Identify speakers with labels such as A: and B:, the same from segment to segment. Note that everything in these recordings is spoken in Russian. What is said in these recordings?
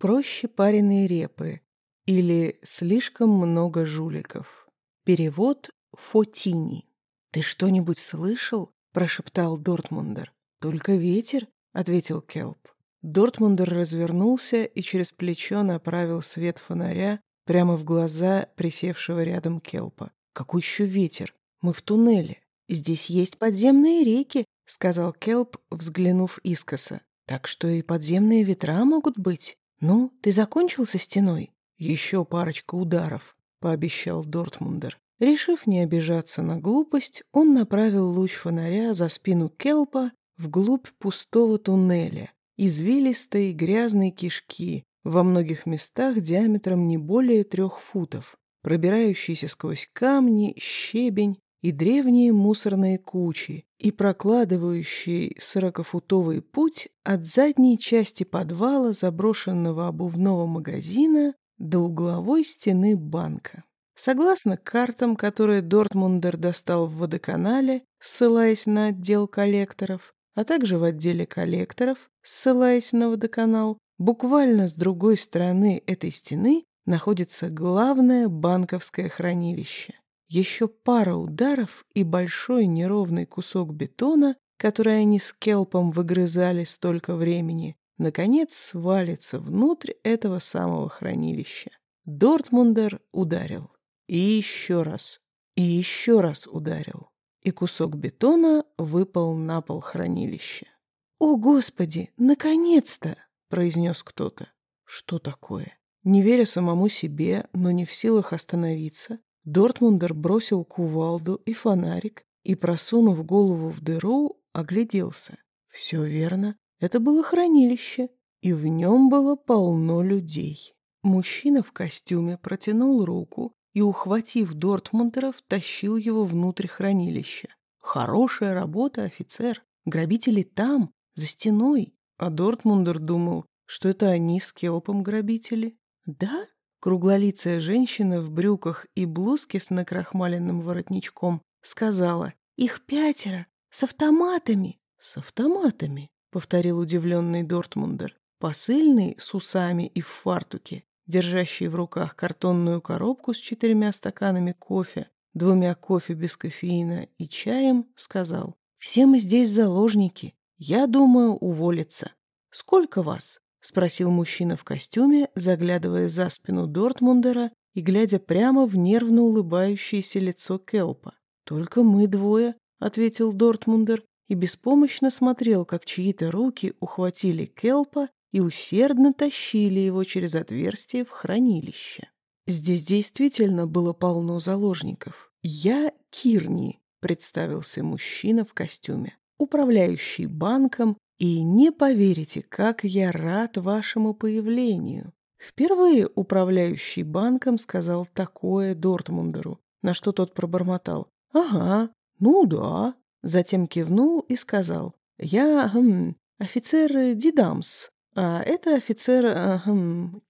A: проще пареной репы или слишком много жуликов. Перевод Фотини. «Ты что-нибудь слышал?» – прошептал Дортмундер. «Только ветер», – ответил Келп. Дортмундер развернулся и через плечо направил свет фонаря прямо в глаза присевшего рядом Келпа. «Какой еще ветер? Мы в туннеле. Здесь есть подземные реки», — сказал Келп, взглянув искоса. «Так что и подземные ветра могут быть. Ну, ты закончил со стеной?» «Еще парочка ударов», — пообещал Дортмундер. Решив не обижаться на глупость, он направил луч фонаря за спину Келпа вглубь пустого туннеля, извилистой грязной кишки, во многих местах диаметром не более трех футов, пробирающейся сквозь камни, щебень и древние мусорные кучи и прокладывающий сорокафутовый путь от задней части подвала заброшенного обувного магазина до угловой стены банка. Согласно картам, которые Дортмундер достал в водоканале, ссылаясь на отдел коллекторов, а также в отделе коллекторов, ссылаясь на водоканал, буквально с другой стороны этой стены находится главное банковское хранилище. Еще пара ударов и большой неровный кусок бетона, который они с Келпом выгрызали столько времени, наконец свалится внутрь этого самого хранилища. Дортмундер ударил. И еще раз. И еще раз ударил и кусок бетона выпал на пол хранилища. «О, Господи, наконец-то!» — произнес кто-то. «Что такое?» Не веря самому себе, но не в силах остановиться, Дортмундер бросил кувалду и фонарик и, просунув голову в дыру, огляделся. Все верно, это было хранилище, и в нем было полно людей. Мужчина в костюме протянул руку и, ухватив Дортмундера, втащил его внутрь хранилища. Хорошая работа, офицер. Грабители там, за стеной. А Дортмундер думал, что это они с Келпом грабители. Да? Круглолицая женщина в брюках и блузке с накрахмаленным воротничком сказала, «Их пятеро, с автоматами». «С автоматами», — повторил удивленный Дортмундер. Посыльный с усами и в фартуке держащий в руках картонную коробку с четырьмя стаканами кофе, двумя кофе без кофеина и чаем, сказал, «Все мы здесь заложники. Я думаю уволиться». «Сколько вас?» — спросил мужчина в костюме, заглядывая за спину Дортмундера и глядя прямо в нервно улыбающееся лицо Келпа. «Только мы двое», — ответил Дортмундер и беспомощно смотрел, как чьи-то руки ухватили Келпа и усердно тащили его через отверстие в хранилище. Здесь действительно было полно заложников. «Я Кирни», — представился мужчина в костюме, управляющий банком, и не поверите, как я рад вашему появлению. Впервые управляющий банком сказал такое Дортмундеру, на что тот пробормотал. «Ага, ну да». Затем кивнул и сказал. «Я, хм, офицер Дидамс, а это офицер э,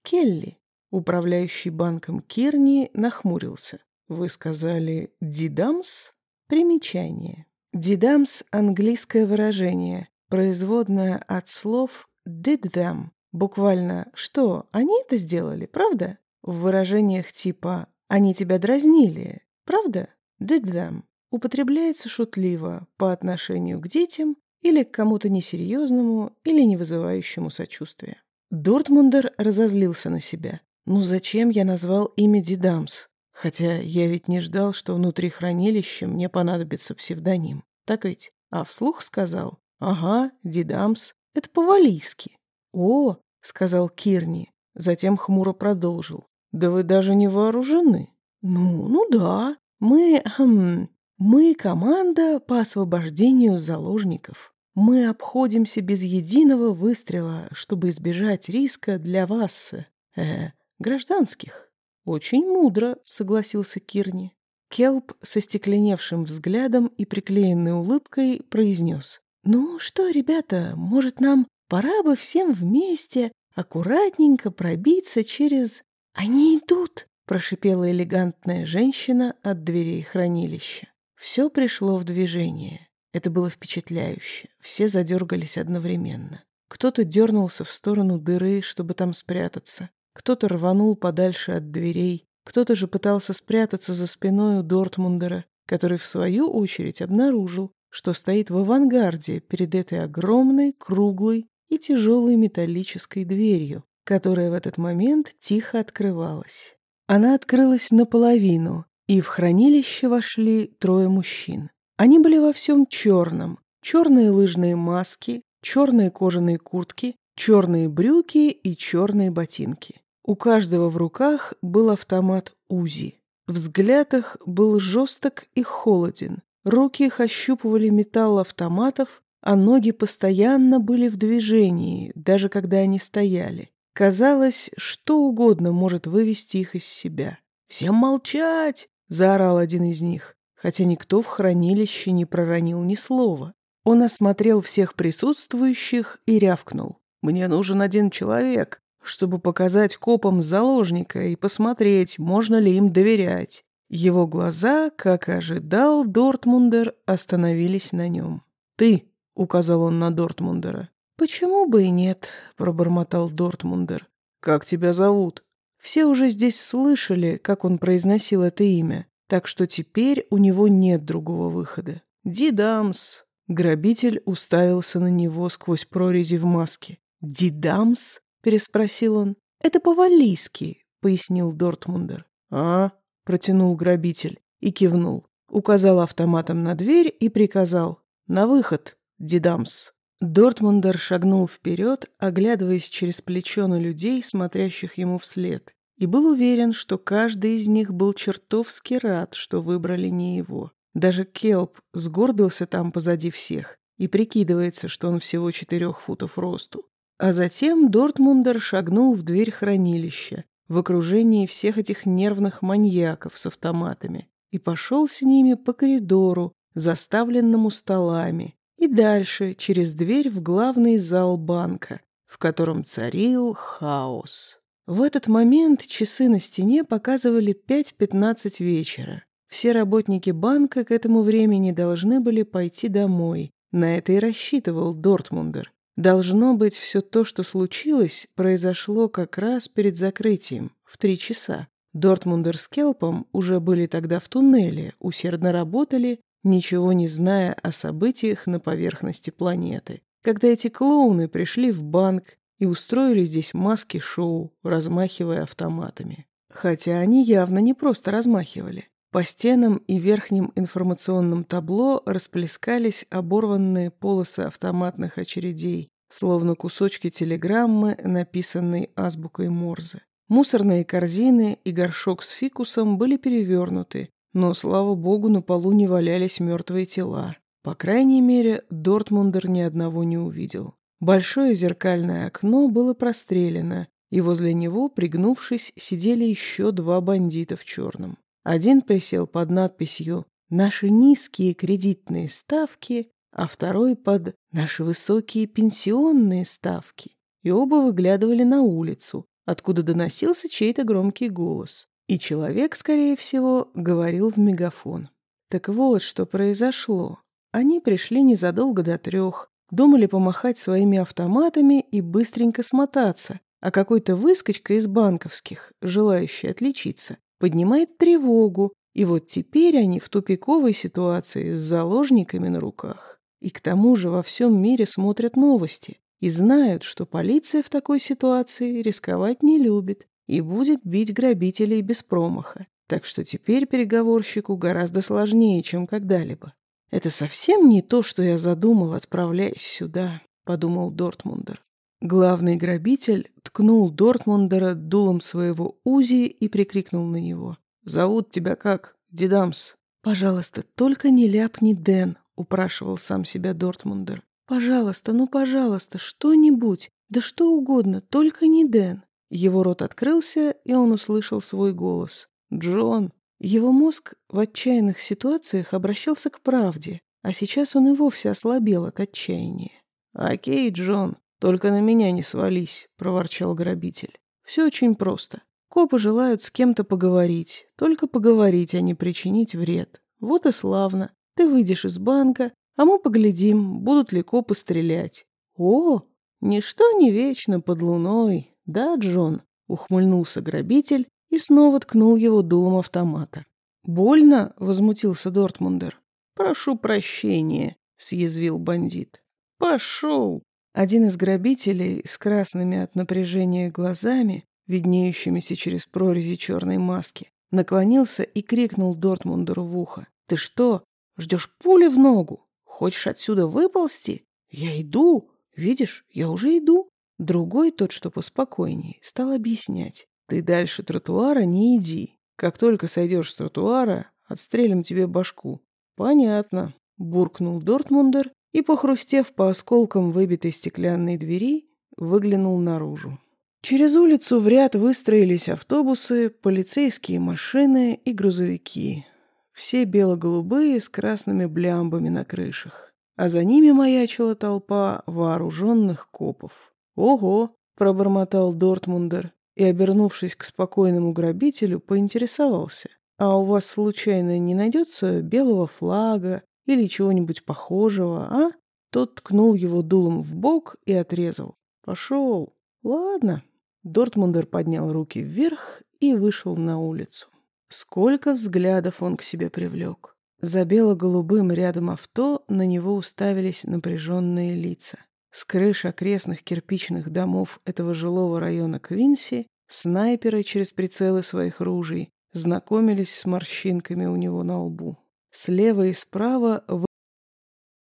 A: Келли. Управляющий банком Кирни нахмурился. Вы сказали «дидамс»? Примечание. «Дидамс» — английское выражение, производное от слов «did them». Буквально «что, они это сделали, правда?» В выражениях типа «они тебя дразнили, правда?» «did them» употребляется шутливо по отношению к детям или к кому-то несерьезному, или не вызывающему сочувствия. Дортмундер разозлился на себя. «Ну зачем я назвал имя Дидамс? Хотя я ведь не ждал, что внутри хранилища мне понадобится псевдоним. Так ведь? А вслух сказал, «Ага, Дидамс, это по-валийски». «О», — сказал Кирни, затем хмуро продолжил, «да вы даже не вооружены». «Ну, ну да, мы, хм, мы команда по освобождению заложников. Мы обходимся без единого выстрела, чтобы избежать риска для вас, э, гражданских. Очень мудро, согласился Кирни. Келп со стекленевшим взглядом и приклеенной улыбкой произнес. «Ну что, ребята, может, нам пора бы всем вместе аккуратненько пробиться через...» «Они идут!» — прошипела элегантная женщина от дверей хранилища. Все пришло в движение. Это было впечатляюще. Все задергались одновременно. Кто-то дернулся в сторону дыры, чтобы там спрятаться. Кто-то рванул подальше от дверей. Кто-то же пытался спрятаться за спиной у Дортмундера, который в свою очередь обнаружил, что стоит в авангарде перед этой огромной, круглой и тяжелой металлической дверью, которая в этот момент тихо открывалась. Она открылась наполовину, и в хранилище вошли трое мужчин. Они были во всем черном. Черные лыжные маски, черные кожаные куртки, черные брюки и черные ботинки. У каждого в руках был автомат УЗИ. Взгляд их был жесток и холоден. Руки их ощупывали металл автоматов, а ноги постоянно были в движении, даже когда они стояли. Казалось, что угодно может вывести их из себя. «Всем молчать!» — заорал один из них, хотя никто в хранилище не проронил ни слова. Он осмотрел всех присутствующих и рявкнул. «Мне нужен один человек, чтобы показать копам заложника и посмотреть, можно ли им доверять». Его глаза, как и ожидал Дортмундер, остановились на нем. «Ты», — указал он на Дортмундера. «Почему бы и нет?» — пробормотал Дортмундер. «Как тебя зовут?» Все уже здесь слышали, как он произносил это имя, так что теперь у него нет другого выхода. «Дидамс!» Грабитель уставился на него сквозь прорези в маске. «Дидамс?» — переспросил он. «Это по-валлийски», — пояснил Дортмундер. «А?» — протянул грабитель и кивнул. Указал автоматом на дверь и приказал. «На выход, Дидамс!» Дортмундер шагнул вперед, оглядываясь через плечо на людей, смотрящих ему вслед, и был уверен, что каждый из них был чертовски рад, что выбрали не его. Даже Келп сгорбился там позади всех и прикидывается, что он всего четырех футов росту. А затем Дортмундер шагнул в дверь хранилища в окружении всех этих нервных маньяков с автоматами и пошел с ними по коридору, заставленному столами, и дальше через дверь в главный зал банка, в котором царил хаос. В этот момент часы на стене показывали 5.15 вечера. Все работники банка к этому времени должны были пойти домой. На это и рассчитывал Дортмундер. Должно быть, все то, что случилось, произошло как раз перед закрытием, в три часа. Дортмундер с Келпом уже были тогда в туннеле, усердно работали ничего не зная о событиях на поверхности планеты. Когда эти клоуны пришли в банк и устроили здесь маски-шоу, размахивая автоматами. Хотя они явно не просто размахивали. По стенам и верхним информационным табло расплескались оборванные полосы автоматных очередей, словно кусочки телеграммы, написанной азбукой Морзе. Мусорные корзины и горшок с фикусом были перевернуты, но, слава богу, на полу не валялись мертвые тела. По крайней мере, Дортмундер ни одного не увидел. Большое зеркальное окно было прострелено, и возле него, пригнувшись, сидели еще два бандита в черном. Один присел под надписью «Наши низкие кредитные ставки», а второй под «Наши высокие пенсионные ставки». И оба выглядывали на улицу, откуда доносился чей-то громкий голос. И человек, скорее всего, говорил в мегафон. Так вот, что произошло. Они пришли незадолго до трех, думали помахать своими автоматами и быстренько смотаться, а какой-то выскочка из банковских, желающий отличиться, поднимает тревогу, и вот теперь они в тупиковой ситуации с заложниками на руках. И к тому же во всем мире смотрят новости и знают, что полиция в такой ситуации рисковать не любит, и будет бить грабителей без промаха. Так что теперь переговорщику гораздо сложнее, чем когда-либо. «Это совсем не то, что я задумал, отправляясь сюда», — подумал Дортмундер. Главный грабитель ткнул Дортмундера дулом своего УЗИ и прикрикнул на него. «Зовут тебя как, Дидамс?» «Пожалуйста, только не ляпни Дэн», — упрашивал сам себя Дортмундер. «Пожалуйста, ну пожалуйста, что-нибудь, да что угодно, только не Дэн». Его рот открылся, и он услышал свой голос. «Джон!» Его мозг в отчаянных ситуациях обращался к правде, а сейчас он и вовсе ослабел от отчаяния. «Окей, Джон, только на меня не свались», — проворчал грабитель. «Все очень просто. Копы желают с кем-то поговорить, только поговорить, а не причинить вред. Вот и славно. Ты выйдешь из банка, а мы поглядим, будут ли копы стрелять». «О, Ничто не вечно под луной, да, Джон?» — ухмыльнулся грабитель и снова ткнул его дулом автомата. «Больно?» — возмутился Дортмундер. «Прошу прощения», — съязвил бандит. «Пошел!» Один из грабителей с красными от напряжения глазами, виднеющимися через прорези черной маски, наклонился и крикнул Дортмундеру в ухо. «Ты что, ждешь пули в ногу? Хочешь отсюда выползти? Я иду! Видишь, я уже иду!» Другой, тот, что поспокойней, стал объяснять. «Ты дальше тротуара не иди. Как только сойдешь с тротуара, отстрелим тебе башку». «Понятно», — буркнул Дортмундер и, похрустев по осколкам выбитой стеклянной двери, выглянул наружу. Через улицу в ряд выстроились автобусы, полицейские машины и грузовики. Все бело-голубые с красными блямбами на крышах. А за ними маячила толпа вооруженных копов. «Ого!» — пробормотал Дортмундер и, обернувшись к спокойному грабителю, поинтересовался. «А у вас, случайно, не найдется белого флага или чего-нибудь похожего, а?» Тот ткнул его дулом в бок и отрезал. «Пошел. Ладно». Дортмундер поднял руки вверх и вышел на улицу. Сколько взглядов он к себе привлек. За бело-голубым рядом авто на него уставились напряженные лица. С крыш окрестных кирпичных домов этого жилого района Квинси снайперы через прицелы своих ружей знакомились с морщинками у него на лбу. Слева и справа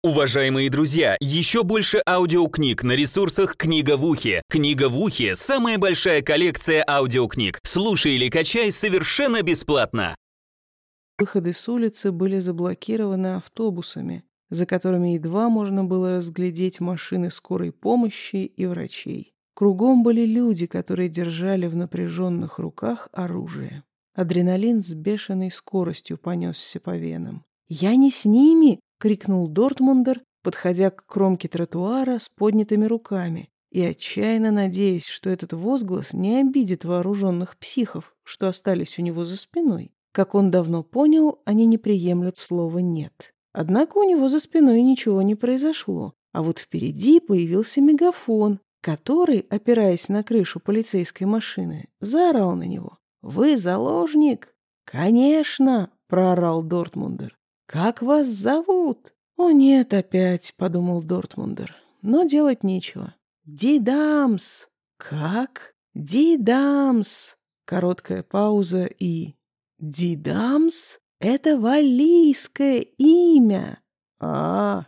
B: Уважаемые друзья, еще больше аудиокниг на ресурсах «Книга в ухе». «Книга в ухе» — самая большая коллекция аудиокниг. Слушай или качай совершенно бесплатно.
A: Выходы с улицы были заблокированы автобусами, за которыми едва можно было разглядеть машины скорой помощи и врачей. Кругом были люди, которые держали в напряженных руках оружие. Адреналин с бешеной скоростью понесся по венам. «Я не с ними!» — крикнул Дортмундер, подходя к кромке тротуара с поднятыми руками и отчаянно надеясь, что этот возглас не обидит вооруженных психов, что остались у него за спиной. Как он давно понял, они не приемлют слова «нет». Однако у него за спиной ничего не произошло, а вот впереди появился мегафон, который, опираясь на крышу полицейской машины, заорал на него. «Вы заложник?» «Конечно!» — проорал Дортмундер. «Как вас зовут?» «О нет, опять», — подумал Дортмундер. Но делать нечего. «Дидамс!» «Как?» «Дидамс!» Короткая пауза и... «Дидамс? Это валлийское имя!» а,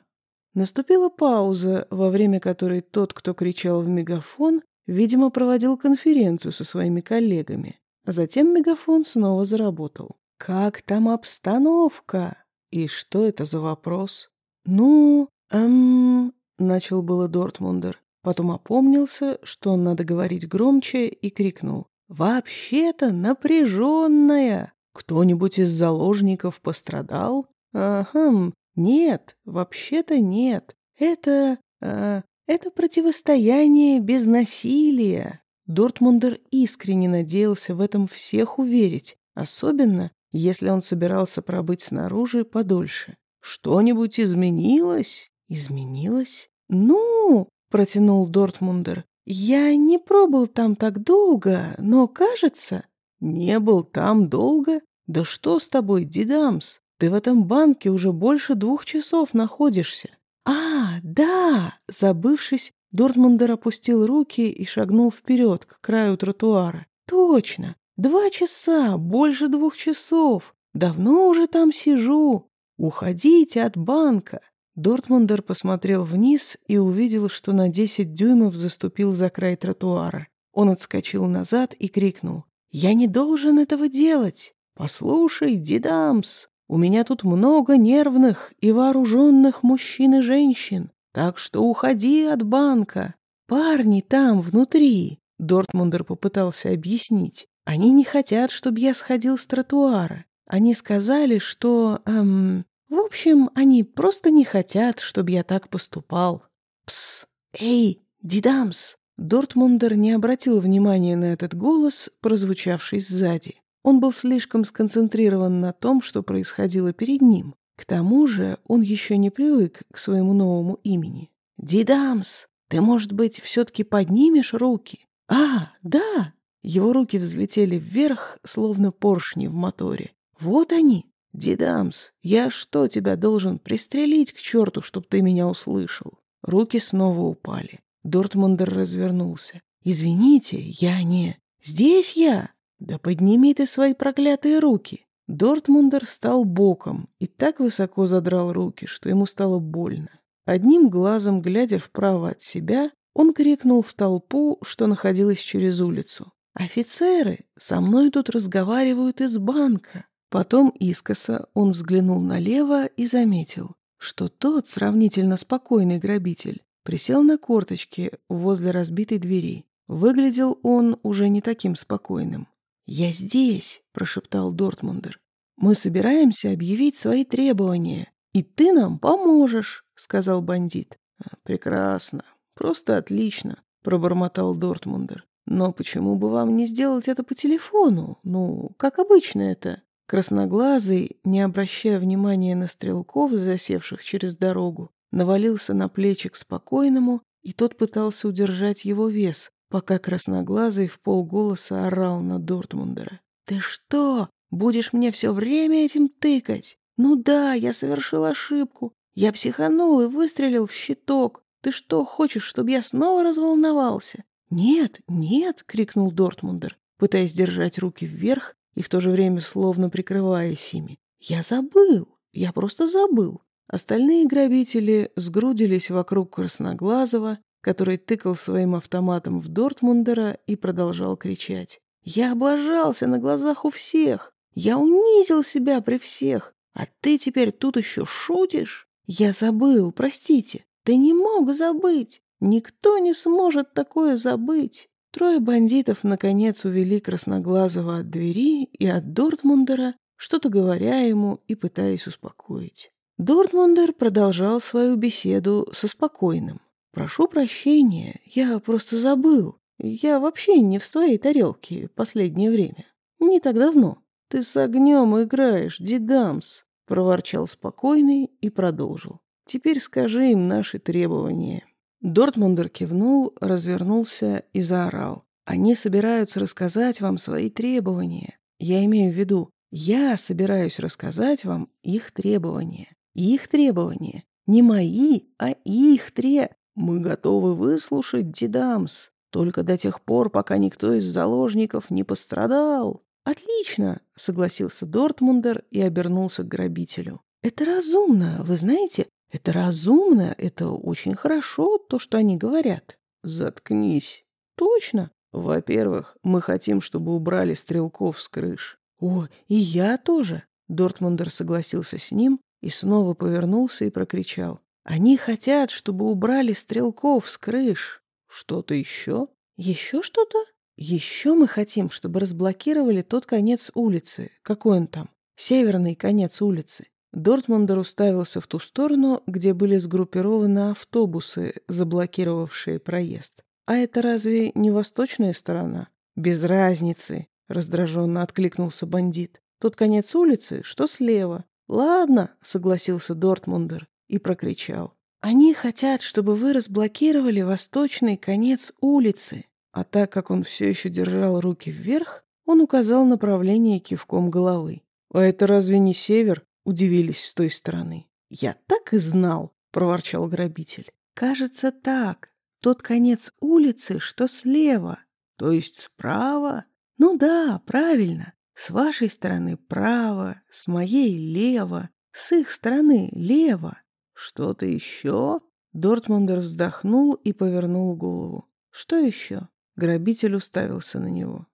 A: Наступила пауза, во время которой тот, кто кричал в мегафон, видимо, проводил конференцию со своими коллегами. А затем мегафон снова заработал. «Как там обстановка?» И что это за вопрос? Ну, эм, начал было Дортмундер. Потом опомнился, что надо говорить громче, и крикнул. «Вообще-то напряженная! Кто-нибудь из заложников пострадал?» «Ага, нет, вообще-то нет. Это... Э, это противостояние без насилия». Дортмундер искренне надеялся в этом всех уверить, особенно если он собирался пробыть снаружи подольше. «Что-нибудь изменилось?» «Изменилось?» «Ну...» — протянул Дортмундер. «Я не пробыл там так долго, но, кажется...» «Не был там долго? Да что с тобой, Дидамс? Ты в этом банке уже больше двух часов находишься». «А, да!» Забывшись, Дортмундер опустил руки и шагнул вперед к краю тротуара. «Точно! Два часа, больше двух часов. Давно уже там сижу. Уходите от банка. Дортмундер посмотрел вниз и увидел, что на десять дюймов заступил за край тротуара. Он отскочил назад и крикнул. «Я не должен этого делать! Послушай, Дидамс, у меня тут много нервных и вооруженных мужчин и женщин, так что уходи от банка. Парни там, внутри!» Дортмундер попытался объяснить. Они не хотят, чтобы я сходил с тротуара. Они сказали, что... Эм, в общем, они просто не хотят, чтобы я так поступал. Пс! Эй, Дидамс! Дортмундер не обратил внимания на этот голос, прозвучавший сзади. Он был слишком сконцентрирован на том, что происходило перед ним. К тому же он еще не привык к своему новому имени. «Дидамс! Ты, может быть, все-таки поднимешь руки? А, да! Его руки взлетели вверх, словно поршни в моторе. Вот они! Дидамс, я что, тебя должен пристрелить к черту, чтоб ты меня услышал? Руки снова упали. Дортмундер развернулся. «Извините, я не... Здесь я!» «Да подними ты свои проклятые руки!» Дортмундер стал боком и так высоко задрал руки, что ему стало больно. Одним глазом, глядя вправо от себя, он крикнул в толпу, что находилась через улицу. «Офицеры! Со мной тут разговаривают из банка!» Потом искоса он взглянул налево и заметил, что тот сравнительно спокойный грабитель присел на корточки возле разбитой двери. Выглядел он уже не таким спокойным. «Я здесь», — прошептал Дортмундер. «Мы собираемся объявить свои требования, и ты нам поможешь», — сказал бандит. «А, «Прекрасно, просто отлично», — пробормотал Дортмундер. «Но почему бы вам не сделать это по телефону? Ну, как обычно это?» Красноглазый, не обращая внимания на стрелков, засевших через дорогу, навалился на плечи к спокойному, и тот пытался удержать его вес, пока красноглазый в полголоса орал на Дортмундера. «Ты что, будешь мне все время этим тыкать? Ну да, я совершил ошибку. Я психанул и выстрелил в щиток. Ты что, хочешь, чтобы я снова разволновался?» «Нет, нет!» — крикнул Дортмундер, пытаясь держать руки вверх и в то же время словно прикрываясь ими. «Я забыл! Я просто забыл!» Остальные грабители сгрудились вокруг Красноглазого, который тыкал своим автоматом в Дортмундера и продолжал кричать. «Я облажался на глазах у всех! Я унизил себя при всех! А ты теперь тут еще шутишь? Я забыл, простите! Ты не мог забыть! Никто не сможет такое забыть!» Трое бандитов, наконец, увели Красноглазого от двери и от Дортмундера, что-то говоря ему и пытаясь успокоить. Дортмундер продолжал свою беседу со спокойным. «Прошу прощения, я просто забыл. Я вообще не в своей тарелке последнее время. Не так давно. Ты с огнем играешь, дидамс», — проворчал спокойный и продолжил. «Теперь скажи им наши требования». Дортмундер кивнул, развернулся и заорал. «Они собираются рассказать вам свои требования. Я имею в виду, я собираюсь рассказать вам их требования. Их требования. Не мои, а их тре... Мы готовы выслушать, Дидамс, только до тех пор, пока никто из заложников не пострадал. Отлично, согласился Дортмундер и обернулся к грабителю. Это разумно, вы знаете, это разумно, это очень хорошо, то, что они говорят. Заткнись. Точно. Во-первых, мы хотим, чтобы убрали стрелков с крыш. О, и я тоже. Дортмундер согласился с ним и снова повернулся и прокричал. Они хотят, чтобы убрали стрелков с крыш. Что-то еще? Еще что-то? Еще мы хотим, чтобы разблокировали тот конец улицы. Какой он там? Северный конец улицы. Дортмундер уставился в ту сторону, где были сгруппированы автобусы, заблокировавшие проезд. А это разве не восточная сторона? Без разницы, раздраженно откликнулся бандит. Тот конец улицы, что слева. Ладно, согласился Дортмундер и прокричал. «Они хотят, чтобы вы разблокировали восточный конец улицы». А так как он все еще держал руки вверх, он указал направление кивком головы. «А это разве не север?» — удивились с той стороны. «Я так и знал!» — проворчал грабитель. «Кажется, так. Тот конец улицы, что слева. То есть справа? Ну да, правильно. С вашей стороны право, с моей лево, с их стороны лево. «Что-то еще?» Дортмундер вздохнул и повернул голову. «Что еще?» Грабитель уставился на него.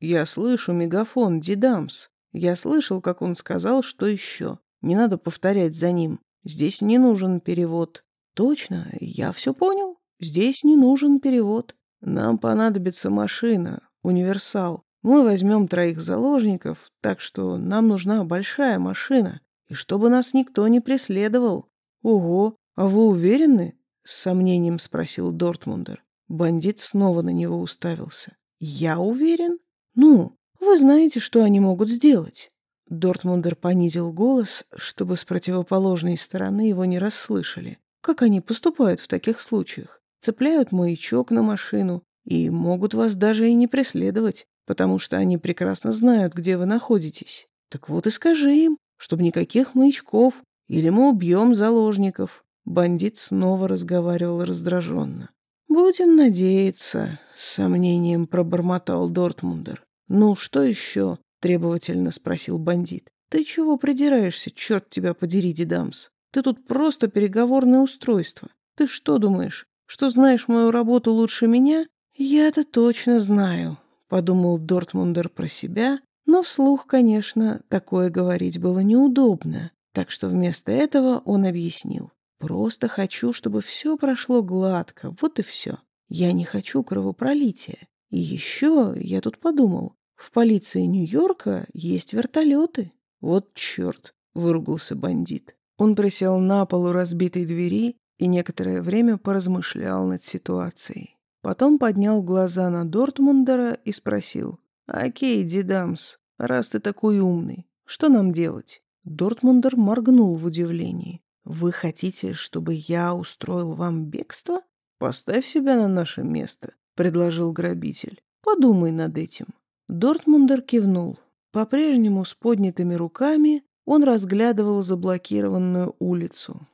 A: «Я слышу мегафон, Дидамс. Я слышал, как он сказал, что еще. Не надо повторять за ним. Здесь не нужен перевод». «Точно, я все понял. Здесь не нужен перевод. Нам понадобится машина, универсал. Мы возьмем троих заложников, так что нам нужна большая машина. И чтобы нас никто не преследовал. «Ого, а вы уверены?» — с сомнением спросил Дортмундер. Бандит снова на него уставился. «Я уверен? Ну, вы знаете, что они могут сделать?» Дортмундер понизил голос, чтобы с противоположной стороны его не расслышали. Как они поступают в таких случаях? цепляют маячок на машину и могут вас даже и не преследовать, потому что они прекрасно знают, где вы находитесь. Так вот и скажи им, чтобы никаких маячков, или мы убьем заложников». Бандит снова разговаривал раздраженно. «Будем надеяться», — с сомнением пробормотал Дортмундер. «Ну, что еще?» — требовательно спросил бандит. «Ты чего придираешься, черт тебя подери, Дедамс? Ты тут просто переговорное устройство. Ты что думаешь, что знаешь мою работу лучше меня? Я-то точно знаю», — подумал Дортмундер про себя, но вслух, конечно, такое говорить было неудобно, так что вместо этого он объяснил. Просто хочу, чтобы все прошло гладко, вот и все. Я не хочу кровопролития. И еще я тут подумал, в полиции Нью-Йорка есть вертолеты. Вот черт, выругался бандит. Он присел на полу разбитой двери и некоторое время поразмышлял над ситуацией. Потом поднял глаза на Дортмундера и спросил. «Окей, Дидамс, раз ты такой умный, что нам делать?» Дортмундер моргнул в удивлении. Вы хотите, чтобы я устроил вам бегство? Поставь себя на наше место, предложил грабитель. Подумай над этим. Дортмундер кивнул. По-прежнему с поднятыми руками он разглядывал заблокированную улицу.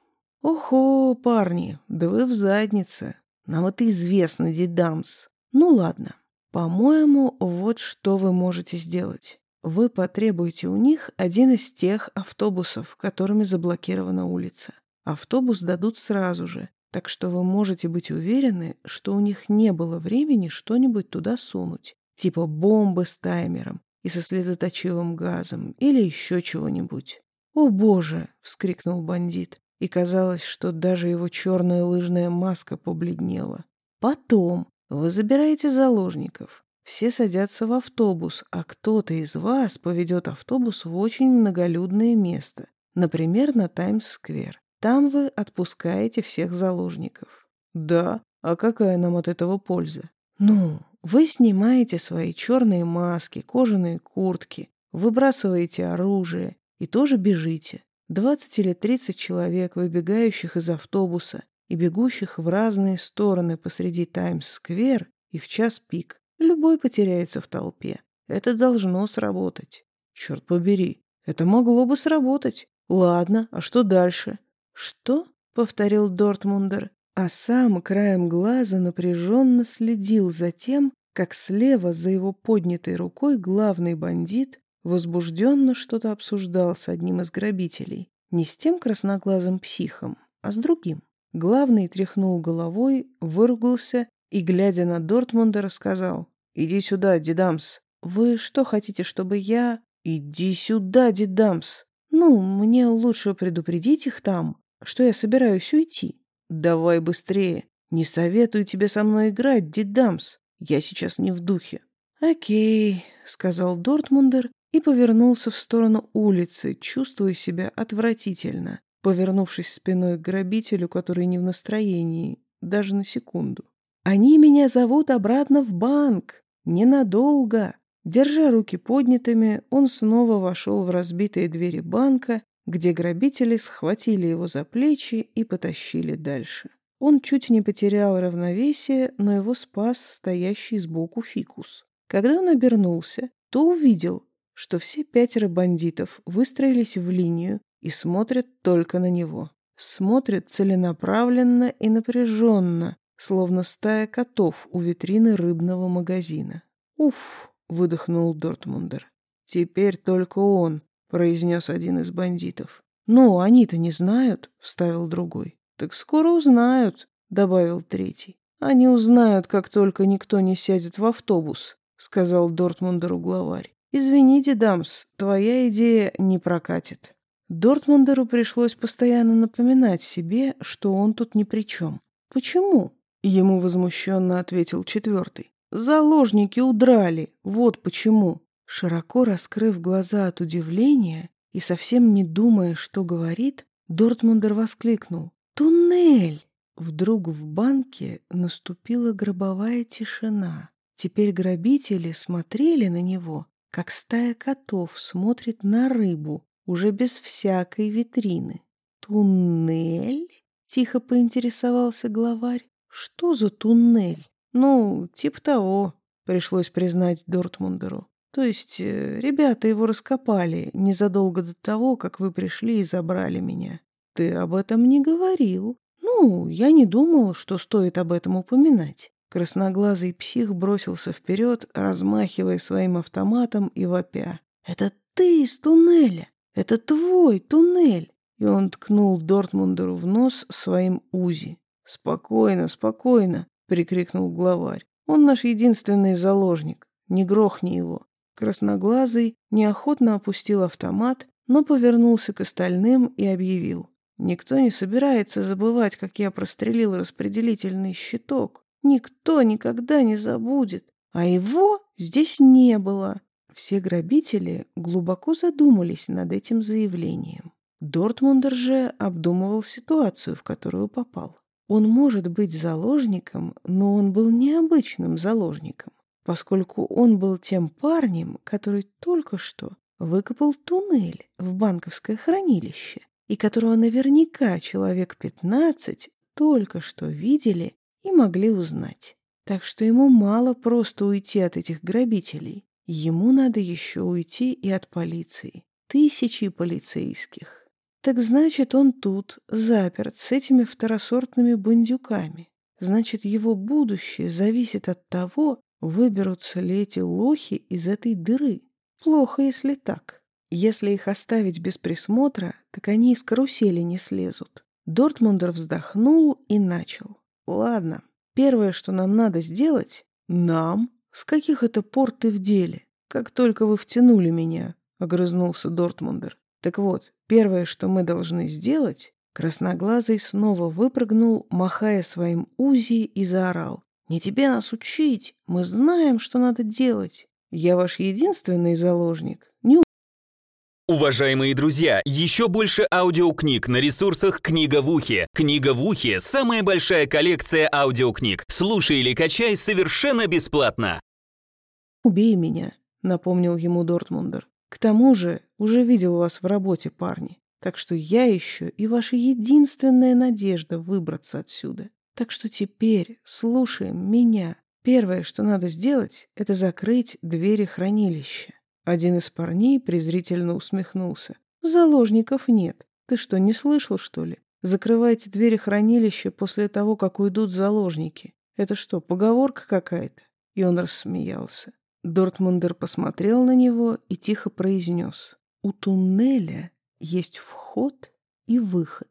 A: «Охо, парни, да вы в заднице. Нам это известно, дедамс. Ну ладно. По-моему, вот что вы можете сделать. Вы потребуете у них один из тех автобусов, которыми заблокирована улица. Автобус дадут сразу же, так что вы можете быть уверены, что у них не было времени что-нибудь туда сунуть, типа бомбы с таймером и со слезоточивым газом или еще чего-нибудь. «О боже!» — вскрикнул бандит, и казалось, что даже его черная лыжная маска побледнела. «Потом вы забираете заложников, все садятся в автобус, а кто-то из вас поведет автобус в очень многолюдное место, например, на Таймс-сквер. Там вы отпускаете всех заложников. Да, а какая нам от этого польза? Ну, вы снимаете свои черные маски, кожаные куртки, выбрасываете оружие и тоже бежите. Двадцать или тридцать человек, выбегающих из автобуса и бегущих в разные стороны посреди Таймс-сквер и в час пик. Любой потеряется в толпе. Это должно сработать. Черт побери, это могло бы сработать. Ладно, а что дальше? Что? Повторил Дортмундер, а сам краем глаза напряженно следил за тем, как слева за его поднятой рукой главный бандит возбужденно что-то обсуждал с одним из грабителей. Не с тем красноглазым психом, а с другим. Главный тряхнул головой, выругался и, глядя на Дортмунда, рассказал. «Иди сюда, Дидамс». «Вы что хотите, чтобы я...» «Иди сюда, Дидамс». «Ну, мне лучше предупредить их там, что я собираюсь уйти». «Давай быстрее. Не советую тебе со мной играть, Дидамс. Я сейчас не в духе». «Окей», — сказал Дортмундер и повернулся в сторону улицы, чувствуя себя отвратительно, повернувшись спиной к грабителю, который не в настроении, даже на секунду. Они меня зовут обратно в банк. Ненадолго. Держа руки поднятыми, он снова вошел в разбитые двери банка, где грабители схватили его за плечи и потащили дальше. Он чуть не потерял равновесие, но его спас стоящий сбоку фикус. Когда он обернулся, то увидел, что все пятеро бандитов выстроились в линию и смотрят только на него. Смотрят целенаправленно и напряженно, словно стая котов у витрины рыбного магазина. «Уф!» — выдохнул Дортмундер. «Теперь только он», — произнес один из бандитов. «Ну, они-то не знают», — вставил другой. «Так скоро узнают», — добавил третий. «Они узнают, как только никто не сядет в автобус», — сказал Дортмундеру главарь. «Извините, Дамс, твоя идея не прокатит». Дортмундеру пришлось постоянно напоминать себе, что он тут ни при чем. «Почему?» Ему возмущенно ответил четвертый. «Заложники удрали, вот почему». Широко раскрыв глаза от удивления и совсем не думая, что говорит, Дортмундер воскликнул. «Туннель!» Вдруг в банке наступила гробовая тишина. Теперь грабители смотрели на него, как стая котов смотрит на рыбу, уже без всякой витрины. «Туннель?» — тихо поинтересовался главарь. Что за туннель? Ну, типа того, пришлось признать Дортмундеру. То есть э, ребята его раскопали незадолго до того, как вы пришли и забрали меня. Ты об этом не говорил. Ну, я не думал, что стоит об этом упоминать. Красноглазый псих бросился вперед, размахивая своим автоматом и вопя. «Это ты из туннеля! Это твой туннель!» И он ткнул Дортмундеру в нос своим УЗИ. «Спокойно, спокойно!» — прикрикнул главарь. «Он наш единственный заложник. Не грохни его!» Красноглазый неохотно опустил автомат, но повернулся к остальным и объявил. «Никто не собирается забывать, как я прострелил распределительный щиток. Никто никогда не забудет. А его здесь не было». Все грабители глубоко задумались над этим заявлением. Дортмундер же обдумывал ситуацию, в которую попал. Он может быть заложником, но он был необычным заложником, поскольку он был тем парнем, который только что выкопал туннель в банковское хранилище, и которого наверняка человек 15 только что видели и могли узнать. Так что ему мало просто уйти от этих грабителей. Ему надо еще уйти и от полиции. Тысячи полицейских. Так значит, он тут, заперт, с этими второсортными бандюками. Значит, его будущее зависит от того, выберутся ли эти лохи из этой дыры. Плохо, если так. Если их оставить без присмотра, так они из карусели не слезут. Дортмундер вздохнул и начал. Ладно, первое, что нам надо сделать... Нам? С каких это пор ты в деле? Как только вы втянули меня, огрызнулся Дортмундер. Так вот, первое, что мы должны сделать, красноглазый снова выпрыгнул, махая своим узи и заорал. «Не тебе нас учить! Мы знаем, что надо делать! Я ваш единственный заложник. Не
B: Уважаемые друзья, еще больше аудиокниг на ресурсах «Книга в ухе». «Книга в ухе» — самая большая коллекция аудиокниг. Слушай или качай совершенно бесплатно.
A: «Убей меня», — напомнил ему Дортмундер. К тому же уже видел вас в работе, парни. Так что я еще и ваша единственная надежда выбраться отсюда. Так что теперь слушаем меня. Первое, что надо сделать, это закрыть двери хранилища. Один из парней презрительно усмехнулся. Заложников нет. Ты что, не слышал, что ли? Закрывайте двери хранилища после того, как уйдут заложники. Это что, поговорка какая-то? И он рассмеялся. Дортмундер посмотрел на него и тихо произнес. «У туннеля есть вход и выход».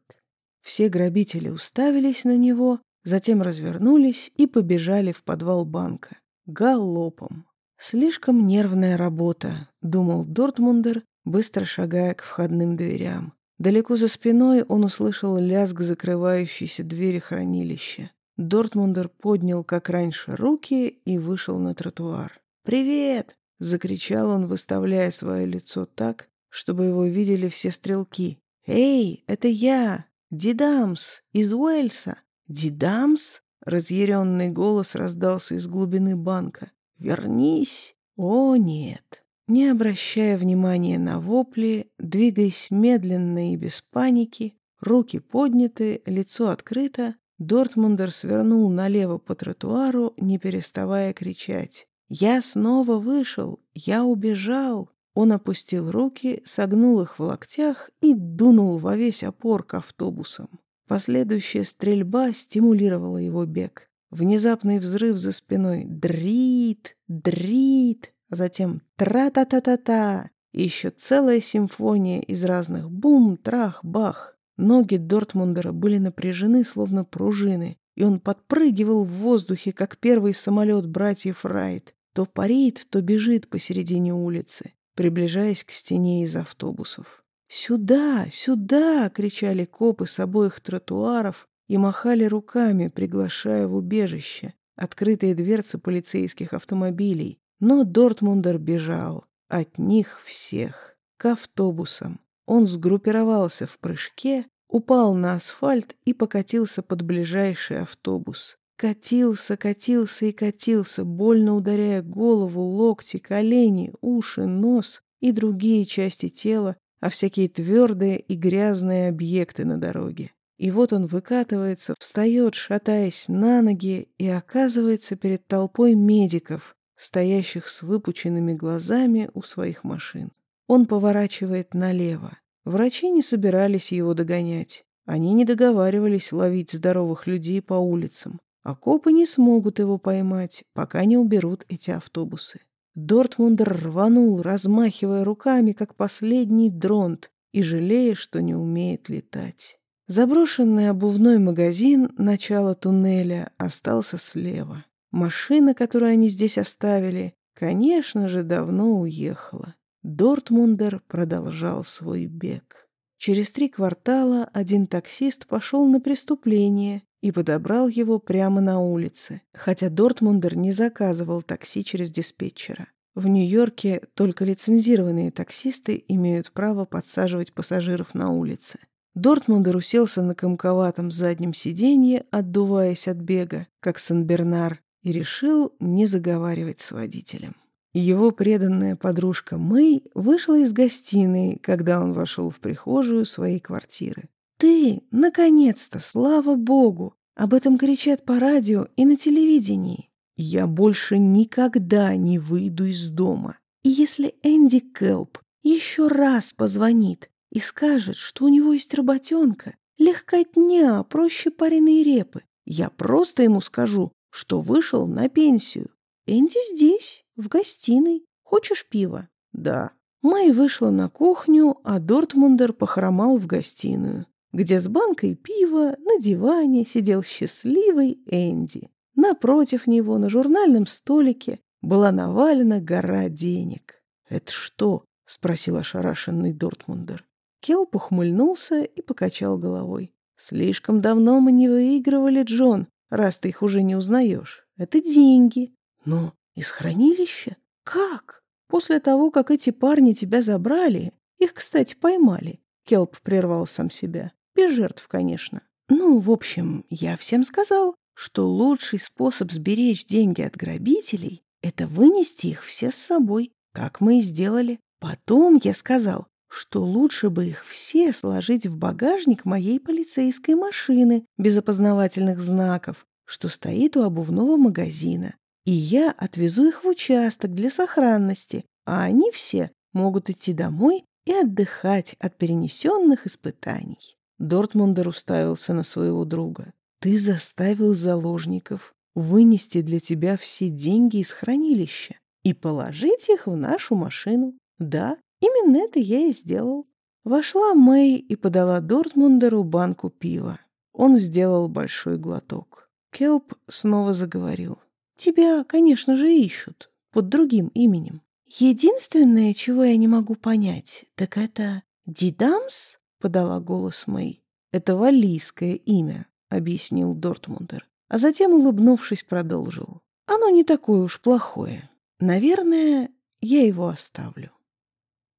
A: Все грабители уставились на него, затем развернулись и побежали в подвал банка. Галопом. «Слишком нервная работа», — думал Дортмундер, быстро шагая к входным дверям. Далеко за спиной он услышал лязг закрывающейся двери хранилища. Дортмундер поднял, как раньше, руки и вышел на тротуар. «Привет!» — закричал он, выставляя свое лицо так, чтобы его видели все стрелки. «Эй, это я! Дидамс! Из Уэльса!» «Дидамс?» — разъяренный голос раздался из глубины банка. «Вернись!» «О, нет!» Не обращая внимания на вопли, двигаясь медленно и без паники, руки подняты, лицо открыто, Дортмундер свернул налево по тротуару, не переставая кричать. Я снова вышел, я убежал. Он опустил руки, согнул их в локтях и дунул во весь опор к автобусам. Последующая стрельба стимулировала его бег. Внезапный взрыв за спиной «дрит, дрит», а затем «тра-та-та-та-та», еще целая симфония из разных бум, трах, бах. Ноги Дортмундера были напряжены, словно пружины, и он подпрыгивал в воздухе, как первый самолет братьев Райт, то парит, то бежит посередине улицы, приближаясь к стене из автобусов. «Сюда! Сюда!» — кричали копы с обоих тротуаров и махали руками, приглашая в убежище, открытые дверцы полицейских автомобилей. Но Дортмундер бежал от них всех к автобусам. Он сгруппировался в прыжке упал на асфальт и покатился под ближайший автобус. Катился, катился и катился, больно ударяя голову, локти, колени, уши, нос и другие части тела, а всякие твердые и грязные объекты на дороге. И вот он выкатывается, встает, шатаясь на ноги, и оказывается перед толпой медиков, стоящих с выпученными глазами у своих машин. Он поворачивает налево. Врачи не собирались его догонять. Они не договаривались ловить здоровых людей по улицам. А копы не смогут его поймать, пока не уберут эти автобусы. Дортмундер рванул, размахивая руками, как последний дронт, и жалея, что не умеет летать. Заброшенный обувной магазин начала туннеля остался слева. Машина, которую они здесь оставили, конечно же, давно уехала. Дортмундер продолжал свой бег. Через три квартала один таксист пошел на преступление и подобрал его прямо на улице, хотя Дортмундер не заказывал такси через диспетчера. В Нью-Йорке только лицензированные таксисты имеют право подсаживать пассажиров на улице. Дортмундер уселся на комковатом заднем сиденье, отдуваясь от бега, как Сан-Бернар, и решил не заговаривать с водителем. Его преданная подружка Мэй вышла из гостиной, когда он вошел в прихожую своей квартиры. «Ты, наконец-то, слава богу! Об этом кричат по радио и на телевидении. Я больше никогда не выйду из дома. И если Энди Келп еще раз позвонит и скажет, что у него есть работенка, легкотня, проще пареные репы, я просто ему скажу, что вышел на пенсию. Энди здесь, в гостиной. Хочешь пива? Да. Май вышла на кухню, а Дортмундер похромал в гостиную, где с банкой пива на диване сидел счастливый Энди. Напротив него на журнальном столике была навалена гора денег. «Это что?» — спросил ошарашенный Дортмундер. Келп ухмыльнулся и покачал головой. «Слишком давно мы не выигрывали, Джон, раз ты их уже не узнаешь. Это деньги. Но из хранилища? Как? После того, как эти парни тебя забрали, их, кстати, поймали. Келп прервал сам себя. Без жертв, конечно. Ну, в общем, я всем сказал, что лучший способ сберечь деньги от грабителей — это вынести их все с собой, как мы и сделали. Потом я сказал, что лучше бы их все сложить в багажник моей полицейской машины без опознавательных знаков, что стоит у обувного магазина. И я отвезу их в участок для сохранности, а они все могут идти домой и отдыхать от перенесенных испытаний. Дортмундер уставился на своего друга. Ты заставил заложников вынести для тебя все деньги из хранилища и положить их в нашу машину. Да, именно это я и сделал. Вошла Мэй и подала Дортмундеру банку пива. Он сделал большой глоток. Келп снова заговорил. «Тебя, конечно же, ищут под другим именем. Единственное, чего я не могу понять, так это Дидамс?» — подала голос Мэй. «Это валийское имя объяснил Дортмундер. А затем, улыбнувшись, продолжил. Оно не такое уж плохое. Наверное, я его оставлю.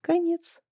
A: Конец.